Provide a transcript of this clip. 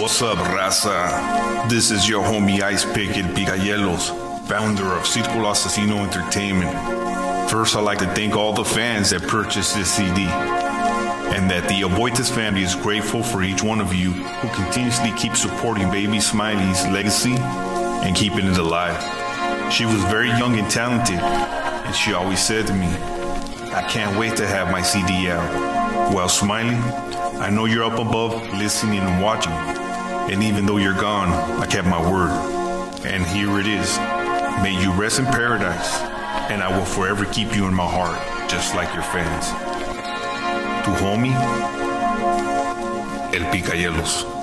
What's up, raza? This is your homie Ice Pick El Picahielos, founder of Círculo Asesino Entertainment. First, I'd like to thank all the fans that purchased this CD, and that the Aboites family is grateful for each one of you who continuously keep supporting Baby Smiley's legacy and keeping it alive. She was very young and talented, and she always said to me, I can't wait to have my CD out. Well, Smiley, I know you're up above listening and watching. And even though you're gone, I kept my word. And here it is. May you rest in paradise, and I will forever keep you in my heart, just like your fans. Tu homie, El Picahielos.